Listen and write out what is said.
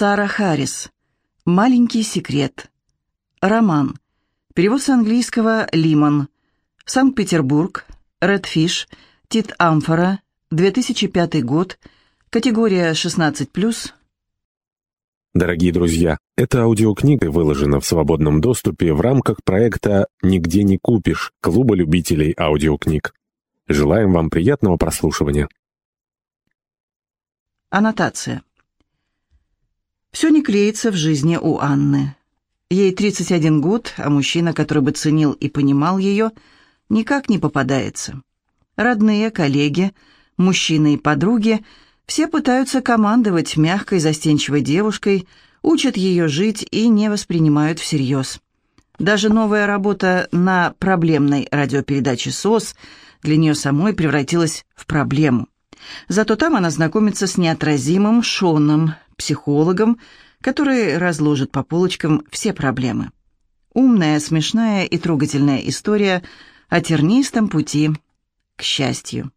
Сара Харрис. Маленький секрет. Роман. Перевод с английского «Лимон». Санкт-Петербург. Редфиш. Тит Амфора. 2005 год. Категория 16+. Дорогие друзья, эта аудиокнига выложена в свободном доступе в рамках проекта «Нигде не купишь» Клуба любителей аудиокниг. Желаем вам приятного прослушивания. Аннотация. Все не клеится в жизни у Анны. Ей 31 год, а мужчина, который бы ценил и понимал ее, никак не попадается. Родные, коллеги, мужчины и подруги все пытаются командовать мягкой, застенчивой девушкой, учат ее жить и не воспринимают всерьез. Даже новая работа на проблемной радиопередаче «СОС» для нее самой превратилась в проблему. Зато там она знакомится с неотразимым Шоном, психологом, который разложит по полочкам все проблемы. Умная, смешная и трогательная история о тернистом пути к счастью.